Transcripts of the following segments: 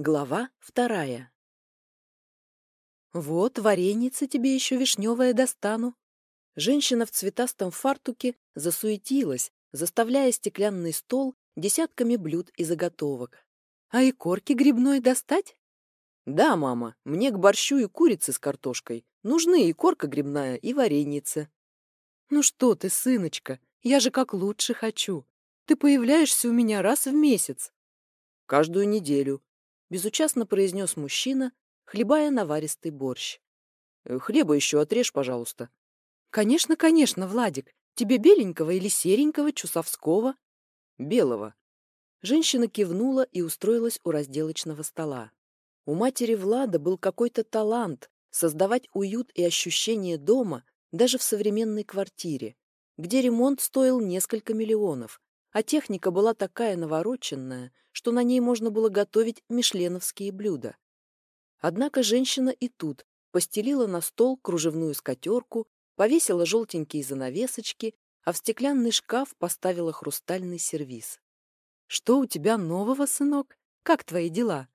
Глава вторая. «Вот, вареница тебе еще вишневая достану». Женщина в цветастом фартуке засуетилась, заставляя стеклянный стол десятками блюд и заготовок. «А и корки грибной достать?» «Да, мама, мне к борщу и курице с картошкой. Нужны и корка грибная, и вареница». «Ну что ты, сыночка, я же как лучше хочу. Ты появляешься у меня раз в месяц». «Каждую неделю», — безучастно произнес мужчина, хлебая наваристый борщ. «Э, «Хлеба еще отрежь, пожалуйста». «Конечно, конечно, Владик. Тебе беленького или серенького, чусовского?» «Белого». Женщина кивнула и устроилась у разделочного стола. У матери Влада был какой-то талант создавать уют и ощущение дома даже в современной квартире, где ремонт стоил несколько миллионов, а техника была такая навороченная, что на ней можно было готовить мишленовские блюда. Однако женщина и тут постелила на стол кружевную скатерку, повесила желтенькие занавесочки, а в стеклянный шкаф поставила хрустальный сервиз. «Что у тебя нового, сынок? Как твои дела?»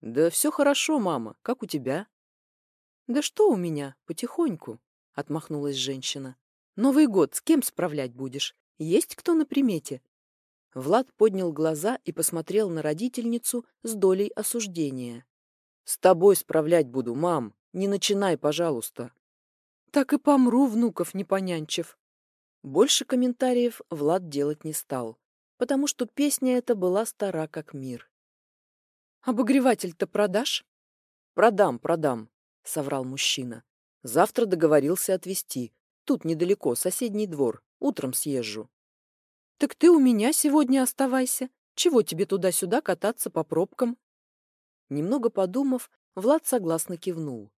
«Да все хорошо, мама. Как у тебя?» «Да что у меня? Потихоньку», — отмахнулась женщина. «Новый год с кем справлять будешь? Есть кто на примете?» Влад поднял глаза и посмотрел на родительницу с долей осуждения. «С тобой справлять буду, мам. Не начинай, пожалуйста». «Так и помру, внуков не понянчив». Больше комментариев Влад делать не стал, потому что песня эта была стара как мир. «Обогреватель-то продашь?» «Продам, продам», — соврал мужчина. «Завтра договорился отвезти. Тут недалеко, соседний двор. Утром съезжу. Так ты у меня сегодня оставайся. Чего тебе туда-сюда кататься по пробкам? Немного подумав, Влад согласно кивнул.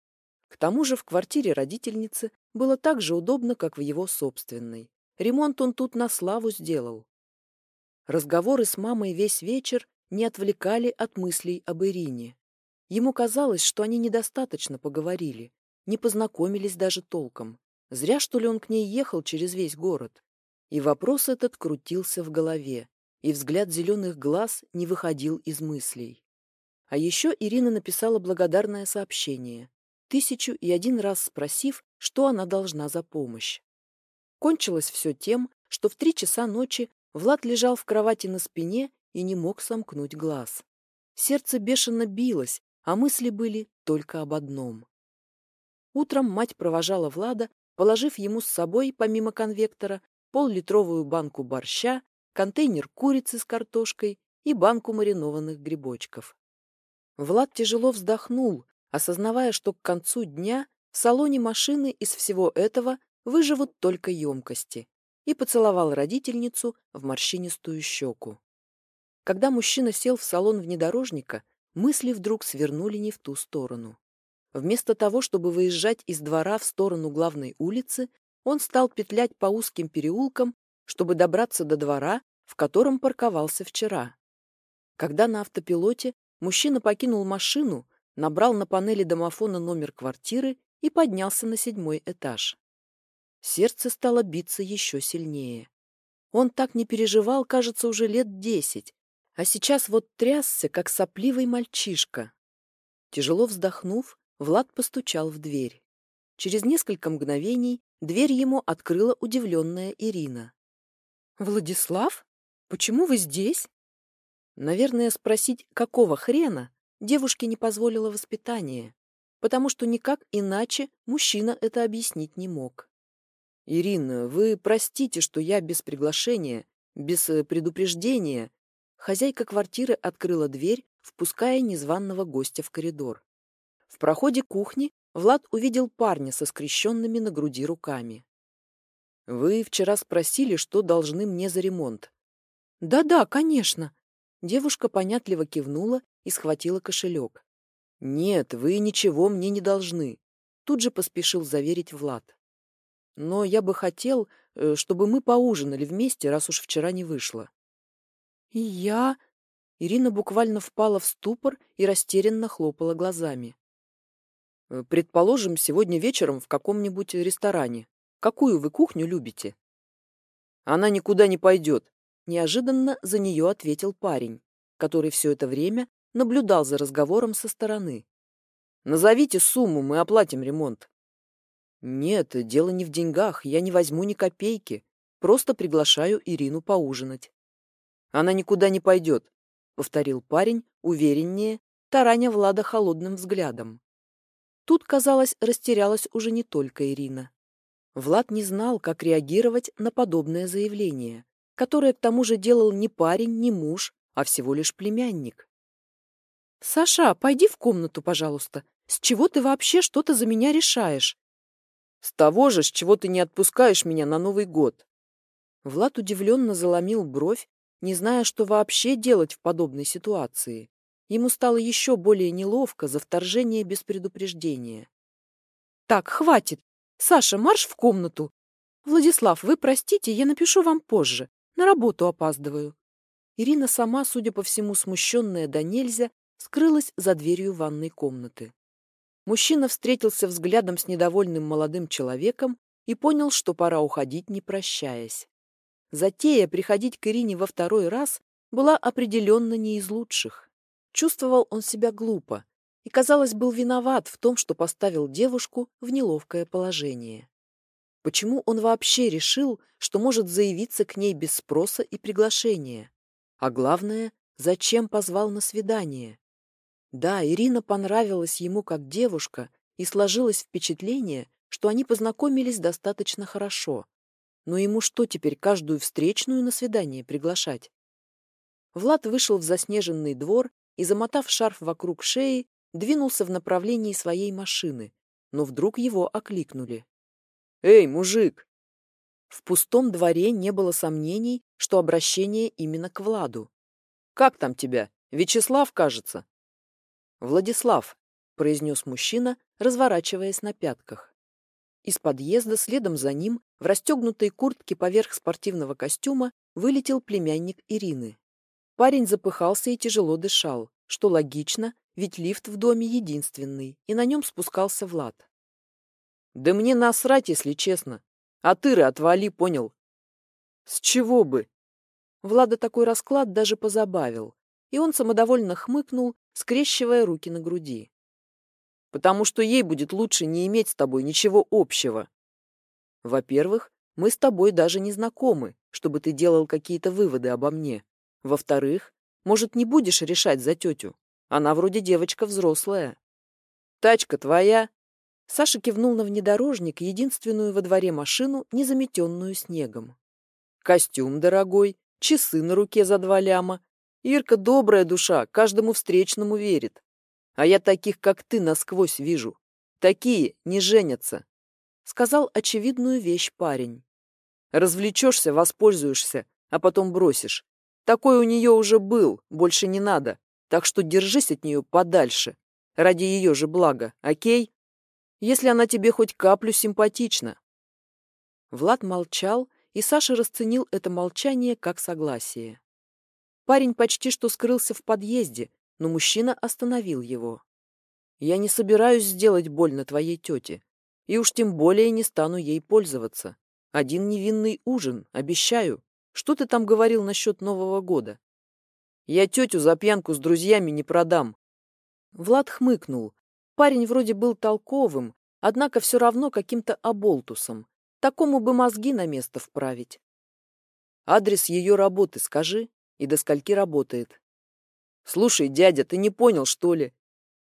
К тому же в квартире родительницы было так же удобно, как в его собственной. Ремонт он тут на славу сделал. Разговоры с мамой весь вечер не отвлекали от мыслей об Ирине. Ему казалось, что они недостаточно поговорили, не познакомились даже толком. Зря, что ли, он к ней ехал через весь город. И вопрос этот крутился в голове, и взгляд зеленых глаз не выходил из мыслей. А еще Ирина написала благодарное сообщение, тысячу и один раз спросив, что она должна за помощь. Кончилось все тем, что в три часа ночи Влад лежал в кровати на спине и не мог сомкнуть глаз. Сердце бешено билось, а мысли были только об одном. Утром мать провожала Влада положив ему с собой, помимо конвектора, пол-литровую банку борща, контейнер курицы с картошкой и банку маринованных грибочков. Влад тяжело вздохнул, осознавая, что к концу дня в салоне машины из всего этого выживут только емкости, и поцеловал родительницу в морщинистую щеку. Когда мужчина сел в салон внедорожника, мысли вдруг свернули не в ту сторону. Вместо того, чтобы выезжать из двора в сторону главной улицы, он стал петлять по узким переулкам, чтобы добраться до двора, в котором парковался вчера. Когда на автопилоте мужчина покинул машину, набрал на панели домофона номер квартиры и поднялся на седьмой этаж. Сердце стало биться еще сильнее. Он так не переживал, кажется, уже лет десять, а сейчас вот трясся, как сопливый мальчишка. Тяжело вздохнув, Влад постучал в дверь. Через несколько мгновений дверь ему открыла удивленная Ирина. «Владислав? Почему вы здесь?» Наверное, спросить, какого хрена, девушке не позволило воспитание, потому что никак иначе мужчина это объяснить не мог. «Ирина, вы простите, что я без приглашения, без э, предупреждения». Хозяйка квартиры открыла дверь, впуская незваного гостя в коридор. В проходе кухни Влад увидел парня со скрещенными на груди руками. «Вы вчера спросили, что должны мне за ремонт». «Да-да, конечно». Девушка понятливо кивнула и схватила кошелек. «Нет, вы ничего мне не должны», — тут же поспешил заверить Влад. «Но я бы хотел, э, чтобы мы поужинали вместе, раз уж вчера не вышло». «И я...» Ирина буквально впала в ступор и растерянно хлопала глазами. Э, предположим, сегодня вечером в каком-нибудь ресторане. Какую вы кухню любите? Она никуда не пойдет. Неожиданно за нее ответил парень, который все это время наблюдал за разговором со стороны. «Назовите сумму, мы оплатим ремонт». «Нет, дело не в деньгах, я не возьму ни копейки. Просто приглашаю Ирину поужинать». «Она никуда не пойдет», — повторил парень, увереннее, тараня Влада холодным взглядом. Тут, казалось, растерялась уже не только Ирина. Влад не знал, как реагировать на подобное заявление, которое к тому же делал не парень, не муж, а всего лишь племянник. «Саша, пойди в комнату, пожалуйста. С чего ты вообще что-то за меня решаешь?» «С того же, с чего ты не отпускаешь меня на Новый год». Влад удивленно заломил бровь, не зная, что вообще делать в подобной ситуации. Ему стало еще более неловко за вторжение без предупреждения. «Так, хватит! Саша, марш в комнату! Владислав, вы простите, я напишу вам позже. На работу опаздываю». Ирина сама, судя по всему, смущенная до нельзя, скрылась за дверью ванной комнаты. Мужчина встретился взглядом с недовольным молодым человеком и понял, что пора уходить, не прощаясь. Затея приходить к Ирине во второй раз была определенно не из лучших. Чувствовал он себя глупо и, казалось, был виноват в том, что поставил девушку в неловкое положение. Почему он вообще решил, что может заявиться к ней без спроса и приглашения? А главное, зачем позвал на свидание? Да, Ирина понравилась ему как девушка, и сложилось впечатление, что они познакомились достаточно хорошо. Но ему что теперь, каждую встречную на свидание приглашать? Влад вышел в заснеженный двор и, замотав шарф вокруг шеи, двинулся в направлении своей машины, но вдруг его окликнули. «Эй, мужик!» В пустом дворе не было сомнений, что обращение именно к Владу. «Как там тебя? Вячеслав, кажется?» «Владислав», — произнес мужчина, разворачиваясь на пятках. Из подъезда следом за ним, в расстегнутой куртке поверх спортивного костюма, вылетел племянник Ирины. Парень запыхался и тяжело дышал, что логично, ведь лифт в доме единственный, и на нем спускался Влад. «Да мне насрать, если честно. А ты, отвали, понял?» «С чего бы?» Влада такой расклад даже позабавил, и он самодовольно хмыкнул, скрещивая руки на груди. «Потому что ей будет лучше не иметь с тобой ничего общего. Во-первых, мы с тобой даже не знакомы, чтобы ты делал какие-то выводы обо мне. Во-вторых, может, не будешь решать за тетю? Она вроде девочка взрослая. Тачка твоя?» Саша кивнул на внедорожник, единственную во дворе машину, не заметенную снегом. «Костюм дорогой, часы на руке за два ляма. Ирка добрая душа, каждому встречному верит. А я таких, как ты, насквозь вижу. Такие не женятся», — сказал очевидную вещь парень. «Развлечешься, воспользуешься, а потом бросишь. Такой у нее уже был, больше не надо, так что держись от нее подальше, ради ее же блага, окей? Если она тебе хоть каплю симпатична». Влад молчал, и Саша расценил это молчание как согласие. Парень почти что скрылся в подъезде, но мужчина остановил его. «Я не собираюсь сделать больно твоей тете, и уж тем более не стану ей пользоваться. Один невинный ужин, обещаю. Что ты там говорил насчет Нового года? Я тетю за пьянку с друзьями не продам. Влад хмыкнул. Парень вроде был толковым, однако все равно каким-то оболтусом. Такому бы мозги на место вправить. Адрес ее работы скажи, и до скольки работает. Слушай, дядя, ты не понял, что ли?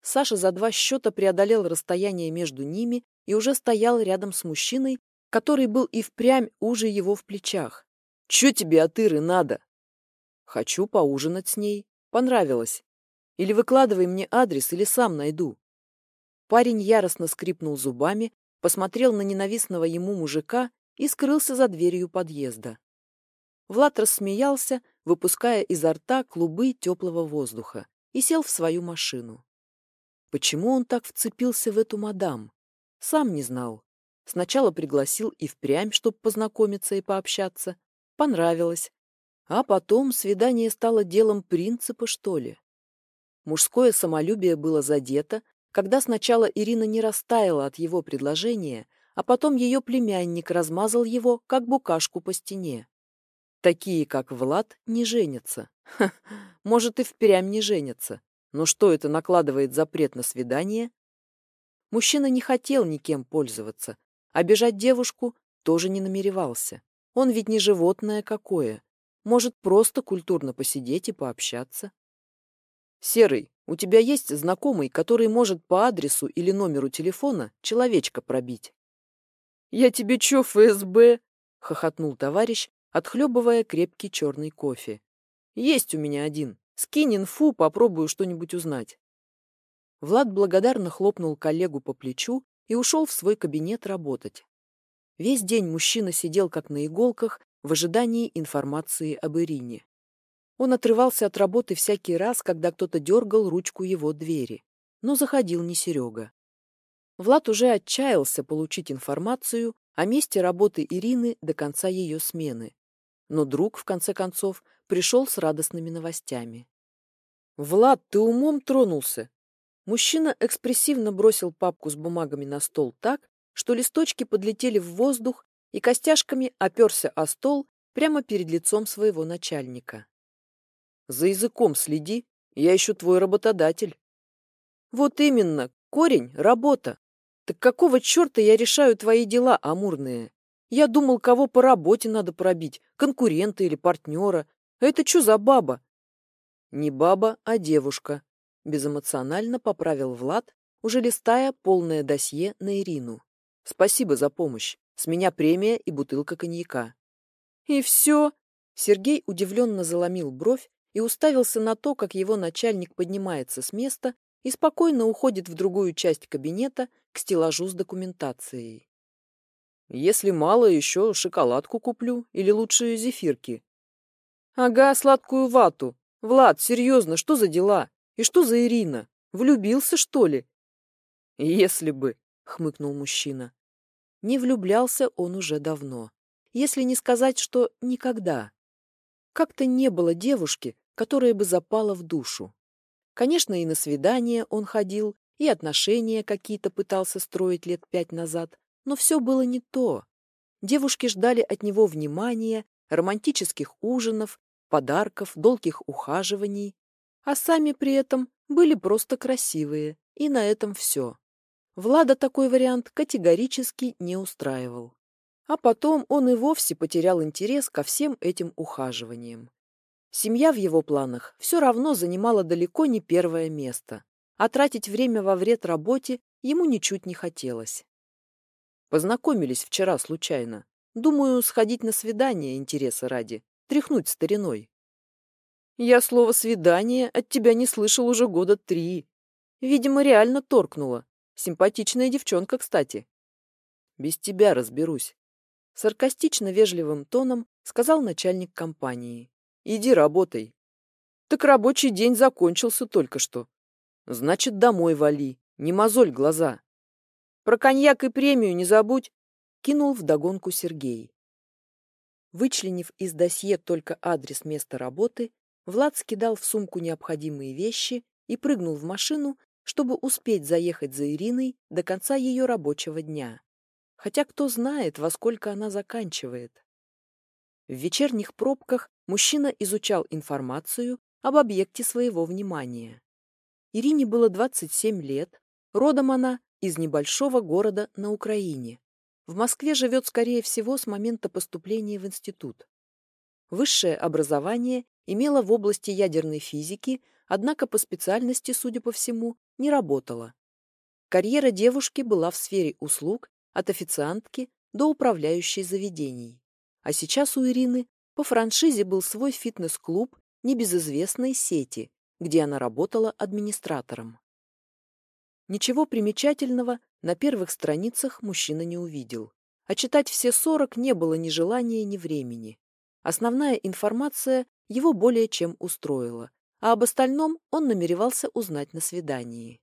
Саша за два счета преодолел расстояние между ними и уже стоял рядом с мужчиной, который был и впрямь уже его в плечах. Че тебе от Иры надо? Хочу поужинать с ней. Понравилось. Или выкладывай мне адрес, или сам найду. Парень яростно скрипнул зубами, посмотрел на ненавистного ему мужика и скрылся за дверью подъезда. Влад рассмеялся, выпуская изо рта клубы теплого воздуха, и сел в свою машину. Почему он так вцепился в эту мадам? Сам не знал. Сначала пригласил и впрямь, чтобы познакомиться и пообщаться, Понравилось. А потом свидание стало делом принципа, что ли. Мужское самолюбие было задето, когда сначала Ирина не растаяла от его предложения, а потом ее племянник размазал его, как букашку по стене. Такие, как Влад, не женятся. Ха, может, и впрямь не женятся. Но что это накладывает запрет на свидание? Мужчина не хотел никем пользоваться, обижать девушку тоже не намеревался. Он ведь не животное какое. Может, просто культурно посидеть и пообщаться. Серый, у тебя есть знакомый, который может по адресу или номеру телефона человечка пробить? Я тебе чё, ФСБ? хохотнул товарищ, отхлебывая крепкий черный кофе. Есть у меня один. Скинь инфу, попробую что-нибудь узнать. Влад благодарно хлопнул коллегу по плечу и ушел в свой кабинет работать. Весь день мужчина сидел как на иголках в ожидании информации об Ирине. Он отрывался от работы всякий раз, когда кто-то дергал ручку его двери. Но заходил не Серега. Влад уже отчаялся получить информацию о месте работы Ирины до конца ее смены. Но друг, в конце концов, пришел с радостными новостями. «Влад, ты умом тронулся!» Мужчина экспрессивно бросил папку с бумагами на стол так, что листочки подлетели в воздух и костяшками оперся о стол прямо перед лицом своего начальника. «За языком следи, я еще твой работодатель». «Вот именно, корень — работа. Так какого черта я решаю твои дела, амурные? Я думал, кого по работе надо пробить, конкурента или партнера, это что за баба? Не баба, а девушка. Безэмоционально поправил Влад, уже листая полное досье на Ирину. Спасибо за помощь. С меня премия и бутылка коньяка. И все? Сергей удивленно заломил бровь и уставился на то, как его начальник поднимается с места и спокойно уходит в другую часть кабинета к стеллажу с документацией. Если мало, еще шоколадку куплю или лучше зефирки. Ага, сладкую вату. Влад, серьезно, что за дела? И что за Ирина? Влюбился, что ли? Если бы, хмыкнул мужчина. Не влюблялся он уже давно. Если не сказать, что никогда. Как-то не было девушки, которая бы запала в душу. Конечно, и на свидание он ходил, и отношения какие-то пытался строить лет пять назад, но все было не то. Девушки ждали от него внимания, романтических ужинов, подарков, долгих ухаживаний, а сами при этом были просто красивые, и на этом все. Влада такой вариант категорически не устраивал. А потом он и вовсе потерял интерес ко всем этим ухаживаниям. Семья в его планах все равно занимала далеко не первое место, а тратить время во вред работе ему ничуть не хотелось. Познакомились вчера случайно. Думаю, сходить на свидание интереса ради тряхнуть стариной. Я слово «свидание» от тебя не слышал уже года три. Видимо, реально торкнула. Симпатичная девчонка, кстати. Без тебя разберусь. Саркастично вежливым тоном сказал начальник компании. Иди работай. Так рабочий день закончился только что. Значит, домой вали, не мозоль глаза. Про коньяк и премию не забудь, кинул вдогонку Сергей. Вычленив из досье только адрес места работы, Влад скидал в сумку необходимые вещи и прыгнул в машину, чтобы успеть заехать за Ириной до конца ее рабочего дня. Хотя кто знает, во сколько она заканчивает. В вечерних пробках мужчина изучал информацию об объекте своего внимания. Ирине было 27 лет, родом она из небольшого города на Украине. В Москве живет, скорее всего, с момента поступления в институт. Высшее образование имела в области ядерной физики, однако по специальности, судя по всему, не работала. Карьера девушки была в сфере услуг, от официантки до управляющей заведений. А сейчас у Ирины по франшизе был свой фитнес-клуб небезызвестной сети, где она работала администратором. Ничего примечательного на первых страницах мужчина не увидел. А читать все сорок не было ни желания, ни времени. Основная информация его более чем устроила, а об остальном он намеревался узнать на свидании.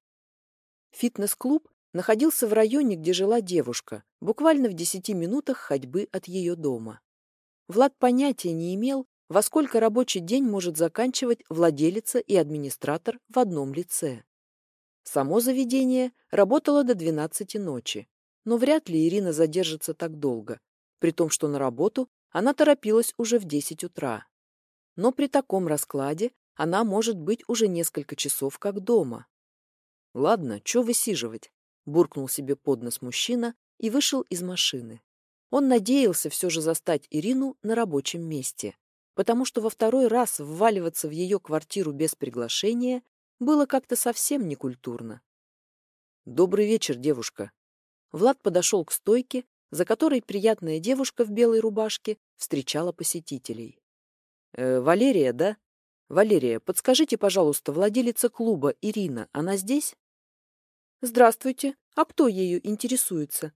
Фитнес-клуб находился в районе, где жила девушка, буквально в десяти минутах ходьбы от ее дома. Влад понятия не имел, во сколько рабочий день может заканчивать владелица и администратор в одном лице. Само заведение работало до 12 ночи, но вряд ли Ирина задержится так долго, при том, что на работу она торопилась уже в 10 утра. Но при таком раскладе она может быть уже несколько часов как дома. «Ладно, чё высиживать?» — буркнул себе под нос мужчина и вышел из машины. Он надеялся все же застать Ирину на рабочем месте, потому что во второй раз вваливаться в ее квартиру без приглашения было как-то совсем некультурно. «Добрый вечер, девушка». Влад подошел к стойке, за которой приятная девушка в белой рубашке встречала посетителей. «Э, «Валерия, да? Валерия, подскажите, пожалуйста, владелица клуба Ирина, она здесь?» «Здравствуйте. А кто ею интересуется?»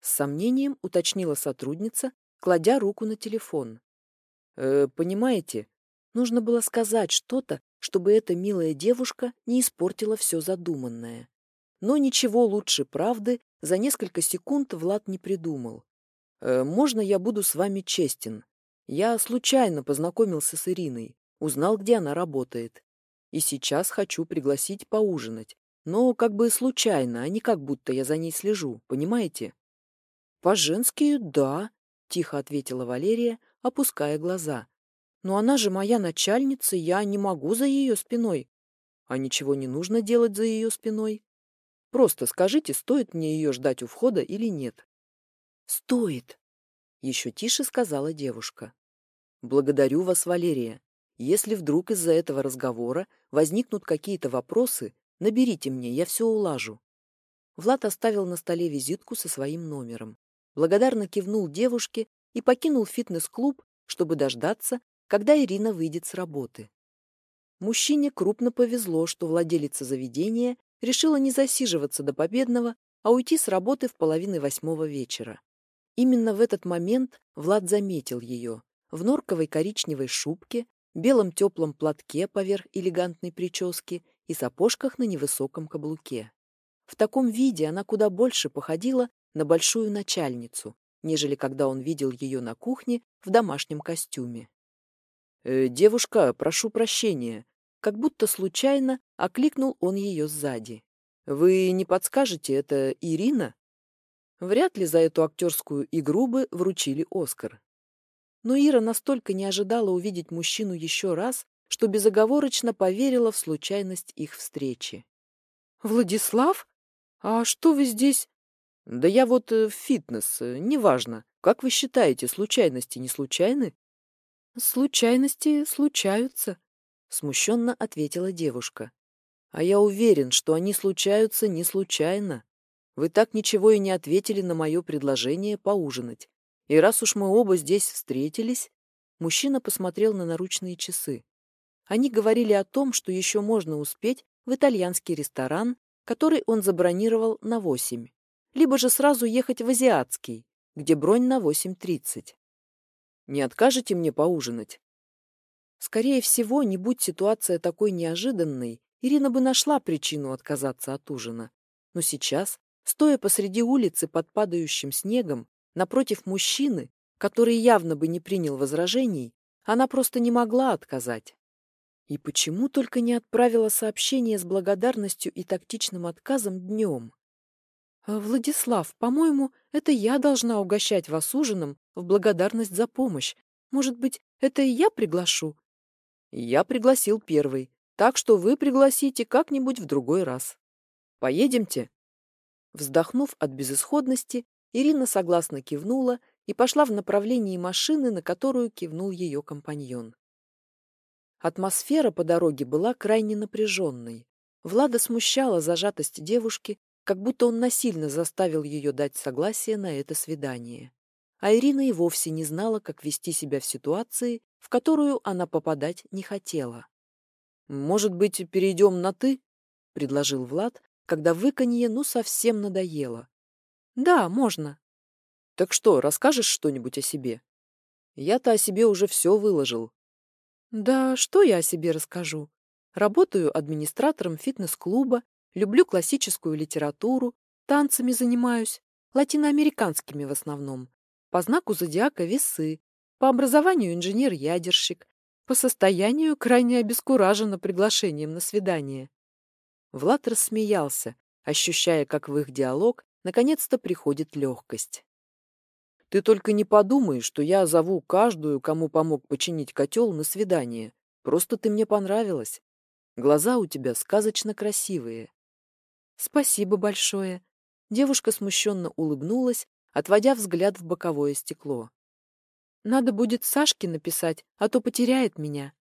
С сомнением уточнила сотрудница, кладя руку на телефон. «Э, «Понимаете, нужно было сказать что-то, чтобы эта милая девушка не испортила все задуманное. Но ничего лучше правды за несколько секунд Влад не придумал. «Э, «Можно я буду с вами честен? Я случайно познакомился с Ириной, узнал, где она работает. И сейчас хочу пригласить поужинать. Но как бы случайно, а не как будто я за ней слежу, понимаете?» «По-женски, да», — тихо ответила Валерия, опуская глаза. «Но она же моя начальница, я не могу за ее спиной». «А ничего не нужно делать за ее спиной?» Просто скажите, стоит мне ее ждать у входа или нет. Стоит, еще тише сказала девушка. Благодарю вас, Валерия. Если вдруг из-за этого разговора возникнут какие-то вопросы, наберите мне, я все улажу. Влад оставил на столе визитку со своим номером. Благодарно кивнул девушке и покинул фитнес-клуб, чтобы дождаться, когда Ирина выйдет с работы. Мужчине крупно повезло, что владелица заведения решила не засиживаться до победного, а уйти с работы в половине восьмого вечера. Именно в этот момент Влад заметил ее в норковой коричневой шубке, белом теплом платке поверх элегантной прически и сапожках на невысоком каблуке. В таком виде она куда больше походила на большую начальницу, нежели когда он видел ее на кухне в домашнем костюме. «Э, «Девушка, прошу прощения, как будто случайно окликнул он ее сзади. «Вы не подскажете, это Ирина?» Вряд ли за эту актерскую игру бы вручили Оскар. Но Ира настолько не ожидала увидеть мужчину еще раз, что безоговорочно поверила в случайность их встречи. «Владислав? А что вы здесь?» «Да я вот э, в фитнес, э, неважно. Как вы считаете, случайности не случайны?» «Случайности случаются», смущенно ответила девушка. А я уверен, что они случаются не случайно. Вы так ничего и не ответили на мое предложение поужинать. И раз уж мы оба здесь встретились, мужчина посмотрел на наручные часы. Они говорили о том, что еще можно успеть в итальянский ресторан, который он забронировал на восемь, либо же сразу ехать в азиатский, где бронь на восемь тридцать. Не откажете мне поужинать? Скорее всего, не будь ситуация такой неожиданной, Ирина бы нашла причину отказаться от ужина. Но сейчас, стоя посреди улицы под падающим снегом, напротив мужчины, который явно бы не принял возражений, она просто не могла отказать. И почему только не отправила сообщение с благодарностью и тактичным отказом днем? «А, «Владислав, по-моему, это я должна угощать вас ужином в благодарность за помощь. Может быть, это и я приглашу? Я пригласил первый, так что вы пригласите как-нибудь в другой раз. Поедемте?» Вздохнув от безысходности, Ирина согласно кивнула и пошла в направлении машины, на которую кивнул ее компаньон. Атмосфера по дороге была крайне напряженной. Влада смущала зажатость девушки, как будто он насильно заставил ее дать согласие на это свидание. А Ирина и вовсе не знала, как вести себя в ситуации, в которую она попадать не хотела. «Может быть, перейдем на «ты»?» — предложил Влад, когда выканье ну совсем надоело. «Да, можно». «Так что, расскажешь что-нибудь о себе?» «Я-то о себе уже все выложил». «Да что я о себе расскажу? Работаю администратором фитнес-клуба, люблю классическую литературу, танцами занимаюсь, латиноамериканскими в основном. По знаку зодиака весы, по образованию инженер-ядерщик, по состоянию крайне обескуражена приглашением на свидание. Влад рассмеялся, ощущая, как в их диалог наконец-то приходит легкость. «Ты только не подумай, что я зову каждую, кому помог починить котел, на свидание. Просто ты мне понравилась. Глаза у тебя сказочно красивые. Спасибо большое. Девушка смущенно улыбнулась, отводя взгляд в боковое стекло. Надо будет Сашке написать, а то потеряет меня.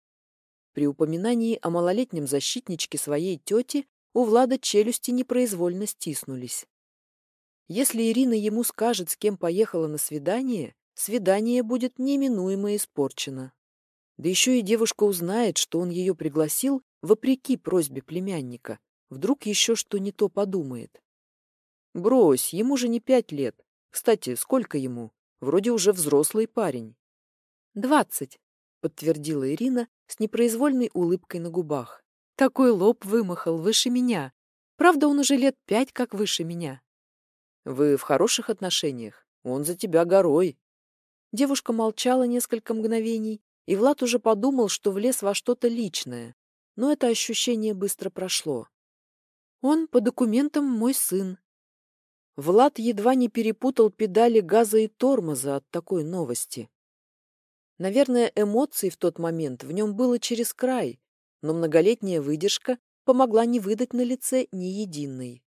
При упоминании о малолетнем защитничке своей тети у Влада челюсти непроизвольно стиснулись. Если Ирина ему скажет, с кем поехала на свидание, свидание будет неминуемо испорчено. Да еще и девушка узнает, что он ее пригласил вопреки просьбе племянника. Вдруг еще что не то подумает. Брось, ему же не пять лет. Кстати, сколько ему? Вроде уже взрослый парень. «Двадцать», — подтвердила Ирина с непроизвольной улыбкой на губах. «Такой лоб вымахал выше меня. Правда, он уже лет пять как выше меня». «Вы в хороших отношениях? Он за тебя горой». Девушка молчала несколько мгновений, и Влад уже подумал, что влез во что-то личное. Но это ощущение быстро прошло. «Он по документам мой сын», Влад едва не перепутал педали газа и тормоза от такой новости. Наверное, эмоций в тот момент в нем было через край, но многолетняя выдержка помогла не выдать на лице ни единой.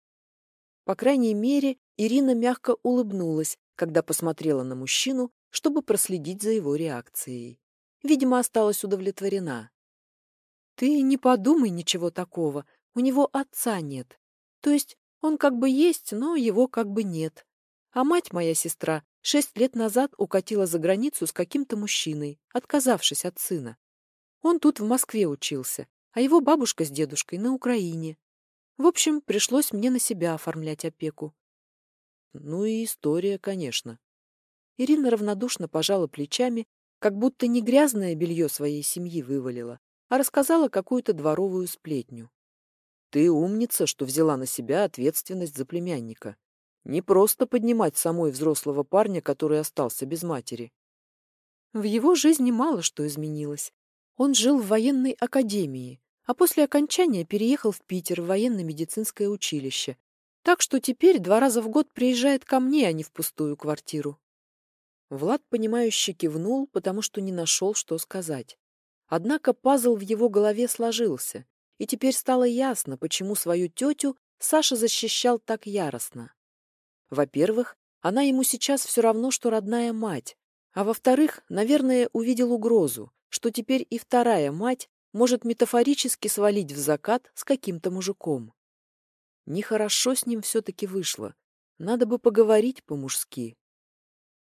По крайней мере, Ирина мягко улыбнулась, когда посмотрела на мужчину, чтобы проследить за его реакцией. Видимо, осталась удовлетворена. «Ты не подумай ничего такого, у него отца нет. То есть он как бы есть, но его как бы нет. А мать моя сестра шесть лет назад укатила за границу с каким-то мужчиной, отказавшись от сына. Он тут в Москве учился, а его бабушка с дедушкой на Украине. В общем, пришлось мне на себя оформлять опеку. Ну и история, конечно. Ирина равнодушно пожала плечами, как будто не грязное белье своей семьи вывалила, а рассказала какую-то дворовую сплетню. Ты умница, что взяла на себя ответственность за племянника. Не просто поднимать самой взрослого парня, который остался без матери. В его жизни мало что изменилось. Он жил в военной академии, а после окончания переехал в Питер в военно-медицинское училище. Так что теперь два раза в год приезжает ко мне, а не в пустую квартиру. Влад, понимающе кивнул, потому что не нашел, что сказать. Однако пазл в его голове сложился, и теперь стало ясно, почему свою тетю Саша защищал так яростно. Во-первых, она ему сейчас все равно, что родная мать, а во-вторых, наверное, увидел угрозу, что теперь и вторая мать может метафорически свалить в закат с каким-то мужиком. Нехорошо с ним все-таки вышло. Надо бы поговорить по-мужски.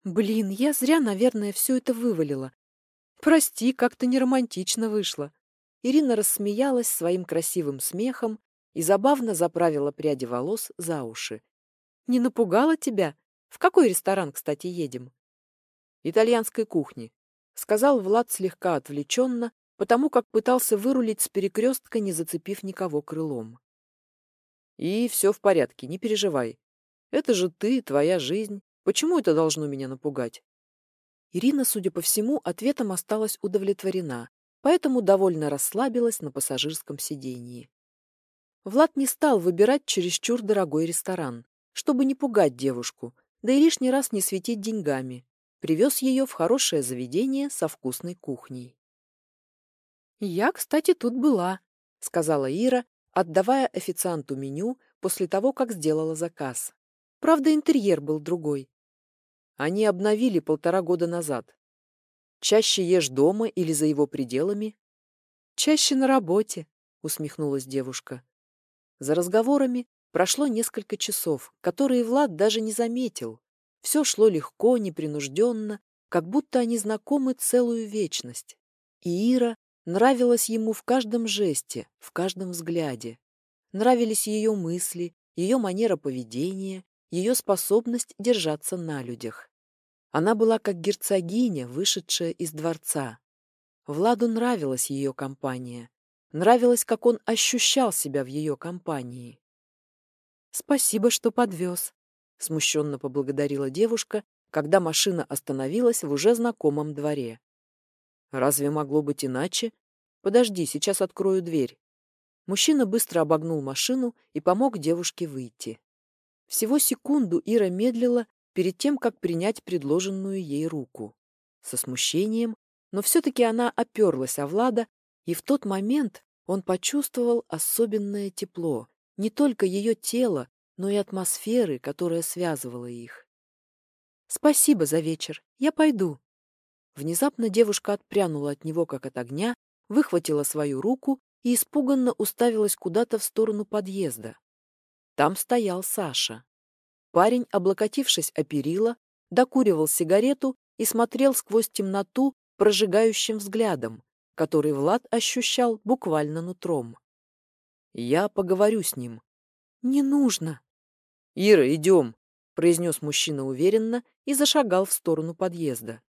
Блин, я зря, наверное, все это вывалила. Прости, как-то неромантично вышло. Ирина рассмеялась своим красивым смехом и забавно заправила пряди волос за уши. «Не напугала тебя? В какой ресторан, кстати, едем?» «Итальянской кухни», — сказал Влад слегка отвлеченно, потому как пытался вырулить с перекрестка, не зацепив никого крылом. «И все в порядке, не переживай. Это же ты, твоя жизнь. Почему это должно меня напугать?» Ирина, судя по всему, ответом осталась удовлетворена, поэтому довольно расслабилась на пассажирском сидении. Влад не стал выбирать чересчур дорогой ресторан, чтобы не пугать девушку, да и лишний раз не светить деньгами. Привез ее в хорошее заведение со вкусной кухней. «Я, кстати, тут была», — сказала Ира, отдавая официанту меню после того, как сделала заказ. Правда, интерьер был другой. Они обновили полтора года назад. Чаще ешь дома или за его пределами? Чаще на работе, усмехнулась девушка. За разговорами прошло несколько часов, которые Влад даже не заметил. Все шло легко, непринужденно, как будто они знакомы целую вечность. И Ира нравилась ему в каждом жесте, в каждом взгляде. Нравились ее мысли, ее манера поведения, ее способность держаться на людях. Она была как герцогиня, вышедшая из дворца. Владу нравилась ее компания. Нравилось, как он ощущал себя в ее компании. «Спасибо, что подвез», — смущенно поблагодарила девушка, когда машина остановилась в уже знакомом дворе. «Разве могло быть иначе? Подожди, сейчас открою дверь». Мужчина быстро обогнул машину и помог девушке выйти. Всего секунду Ира медлила, перед тем, как принять предложенную ей руку. Со смущением, но все-таки она оперлась о Влада И в тот момент он почувствовал особенное тепло, не только ее тела, но и атмосферы, которая связывала их. «Спасибо за вечер. Я пойду». Внезапно девушка отпрянула от него, как от огня, выхватила свою руку и испуганно уставилась куда-то в сторону подъезда. Там стоял Саша. Парень, облокотившись о перила, докуривал сигарету и смотрел сквозь темноту прожигающим взглядом, который Влад ощущал буквально нутром. «Я поговорю с ним». «Не нужно». «Ира, идем», — произнес мужчина уверенно и зашагал в сторону подъезда.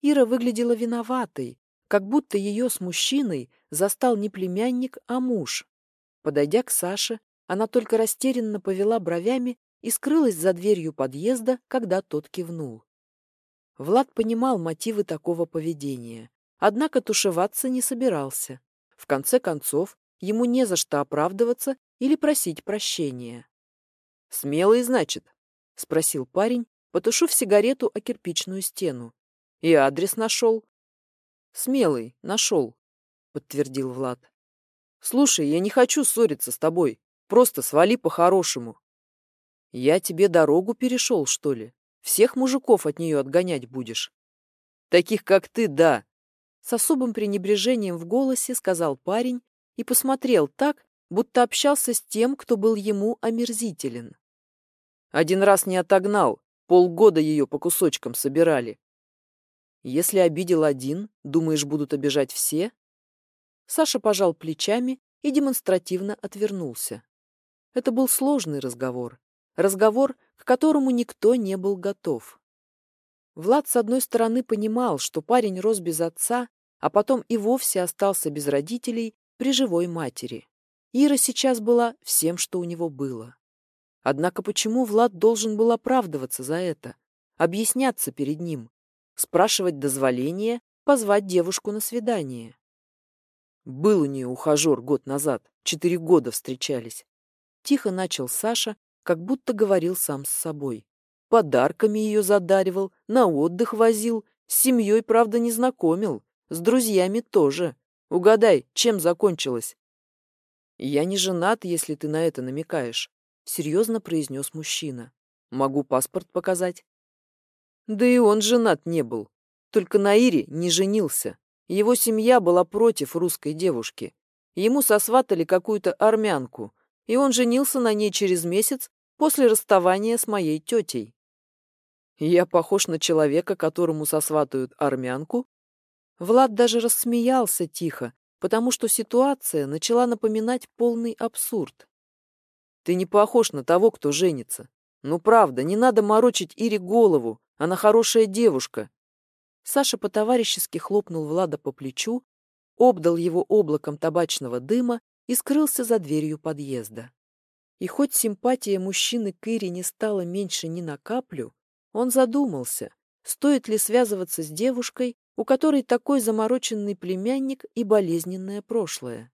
Ира выглядела виноватой, как будто ее с мужчиной застал не племянник, а муж. Подойдя к Саше, она только растерянно повела бровями и скрылась за дверью подъезда, когда тот кивнул. Влад понимал мотивы такого поведения, однако тушеваться не собирался. В конце концов, ему не за что оправдываться или просить прощения. «Смелый, значит?» — спросил парень, потушив сигарету о кирпичную стену. «И адрес нашел?» «Смелый, нашел», — подтвердил Влад. «Слушай, я не хочу ссориться с тобой. Просто свали по-хорошему». «Я тебе дорогу перешел, что ли? Всех мужиков от нее отгонять будешь?» «Таких, как ты, да», — с особым пренебрежением в голосе сказал парень и посмотрел так, будто общался с тем, кто был ему омерзителен. «Один раз не отогнал, полгода ее по кусочкам собирали. Если обидел один, думаешь, будут обижать все?» Саша пожал плечами и демонстративно отвернулся. Это был сложный разговор, разговор, к которому никто не был готов. Влад, с одной стороны, понимал, что парень рос без отца, а потом и вовсе остался без родителей при живой матери. Ира сейчас была всем, что у него было. Однако почему Влад должен был оправдываться за это, объясняться перед ним, спрашивать дозволения, позвать девушку на свидание? Был у нее ухажер год назад, четыре года встречались. Тихо начал Саша, как будто говорил сам с собой. Подарками ее задаривал, на отдых возил, с семьей, правда, не знакомил, с друзьями тоже. Угадай, чем закончилось? Я не женат, если ты на это намекаешь, серьезно произнес мужчина. Могу паспорт показать. Да и он женат не был, только на Ире не женился. Его семья была против русской девушки. Ему сосватали какую-то армянку, и он женился на ней через месяц после расставания с моей тетей. Я похож на человека, которому сосватают армянку? Влад даже рассмеялся тихо, потому что ситуация начала напоминать полный абсурд. Ты не похож на того, кто женится. Ну правда, не надо морочить Ире голову, она хорошая девушка. Саша по-товарищески хлопнул Влада по плечу, обдал его облаком табачного дыма и скрылся за дверью подъезда. И хоть симпатия мужчины к Ире не стала меньше ни на каплю, он задумался, стоит ли связываться с девушкой, у которой такой замороченный племянник и болезненное прошлое.